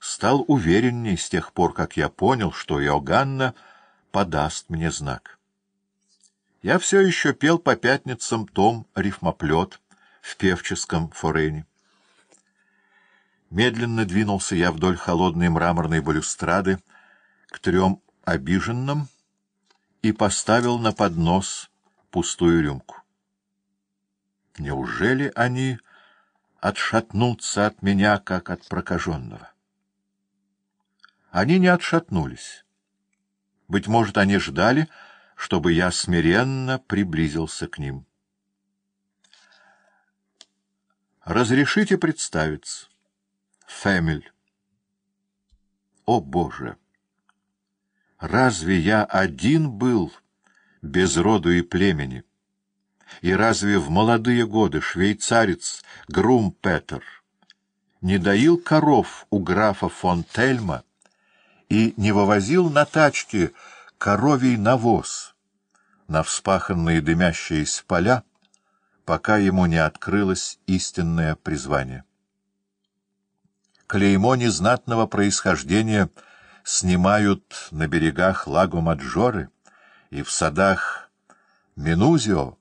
стал уверенней с тех пор, как я понял, что Иоганна подаст мне знак. Я все еще пел по пятницам том «Рифмоплет» в певческом форене. Медленно двинулся я вдоль холодной мраморной балюстрады к трем обиженным и поставил на поднос пустую рюмку. Неужели они отшатнутся от меня, как от прокаженного? Они не отшатнулись. Быть может, они ждали, чтобы я смиренно приблизился к ним. Разрешите представиться. Фэмиль. О, Боже! Разве я один был без роду и племени? И разве в молодые годы швейцарец Грум Петер не доил коров у графа фон Тельма и не вывозил на тачке коровий навоз на вспаханные дымящиеся поля, пока ему не открылось истинное призвание? Клеймо незнатного происхождения снимают на берегах Лагу Маджоры и в садах Минузио,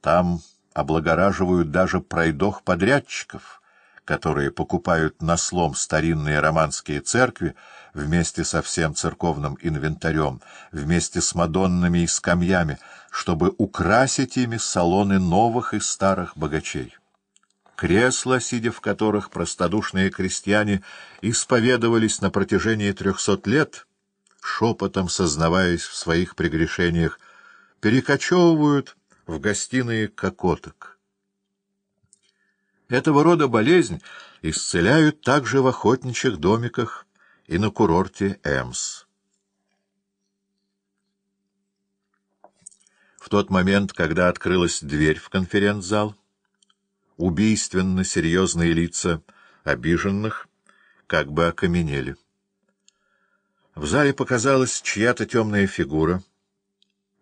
там облагораживают даже пройдох подрядчиков, которые покупают на слом старинные романские церкви вместе со всем церковным инвентарем, вместе с мадоннами и скамьями, чтобы украсить ими салоны новых и старых богачей. Кресла, сидя в которых простодушные крестьяне исповедовались на протяжении трехсот лет, шепотом сознаваясь в своих прегрешениях, перекочевывают в гостиные кокоток. Этого рода болезнь исцеляют также в охотничьих домиках и на курорте Эмс. В тот момент, когда открылась дверь в конференц-зал, убийственно серьезные лица обиженных как бы окаменели. В зале показалась чья-то темная фигура —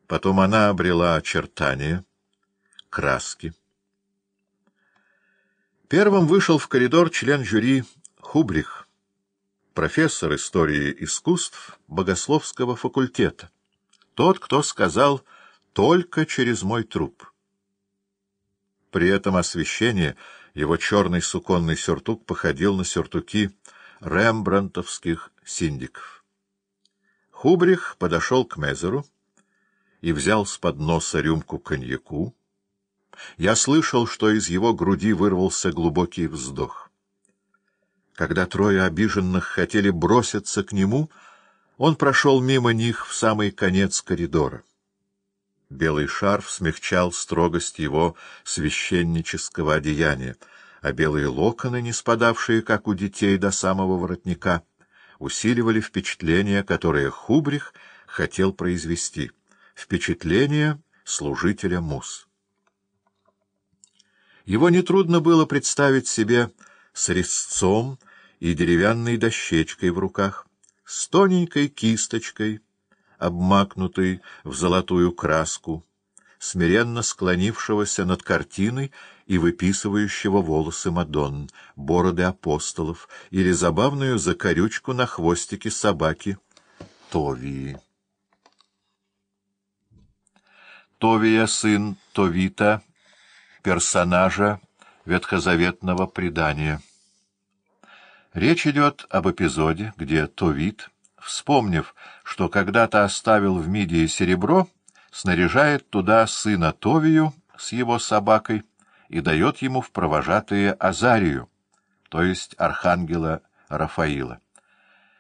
Потом она обрела очертания, краски. Первым вышел в коридор член жюри Хубрих, профессор истории искусств Богословского факультета, тот, кто сказал «только через мой труп». При этом освещение его черный суконный сюртук походил на сюртуки рембрантовских синдиков. Хубрих подошел к Мезеру, и взял с подноса рюмку коньяку, я слышал, что из его груди вырвался глубокий вздох. Когда трое обиженных хотели броситься к нему, он прошел мимо них в самый конец коридора. Белый шарф смягчал строгость его священнического одеяния, а белые локоны, не спадавшие, как у детей, до самого воротника, усиливали впечатление, которое Хубрих хотел произвести — впечатление служителя мус. Его нетрудно было представить себе с резцом и деревянной дощечкой в руках, с тоненькой кисточкой, обмакнутой в золотую краску, смиренно склонившегося над картиной и выписывающего волосы Мадонн, бороды апостолов или забавную закорючку на хвостике собаки Товии. Товия, сын Товита, персонажа ветхозаветного предания. Речь идет об эпизоде, где Товит, вспомнив, что когда-то оставил в Мидии серебро, снаряжает туда сына Товию с его собакой и дает ему в провожатые Азарию, то есть архангела Рафаила.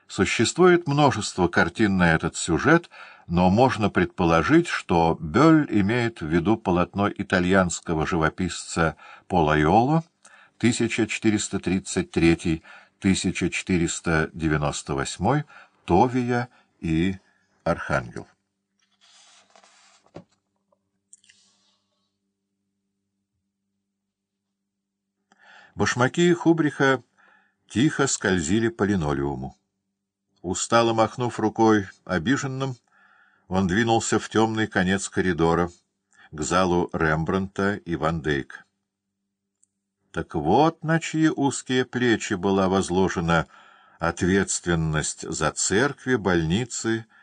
Существует множество картин на этот сюжет — но можно предположить, что Бёль имеет в виду полотно итальянского живописца Полайоло 1433-1498 «Товия и Архангел». Башмаки Хубриха тихо скользили по линолеуму. Устало махнув рукой обиженным, он двинулся в темный конец коридора, к залу Рембрандта и Ван Дейк. Так вот, на чьи узкие плечи была возложена ответственность за церкви, больницы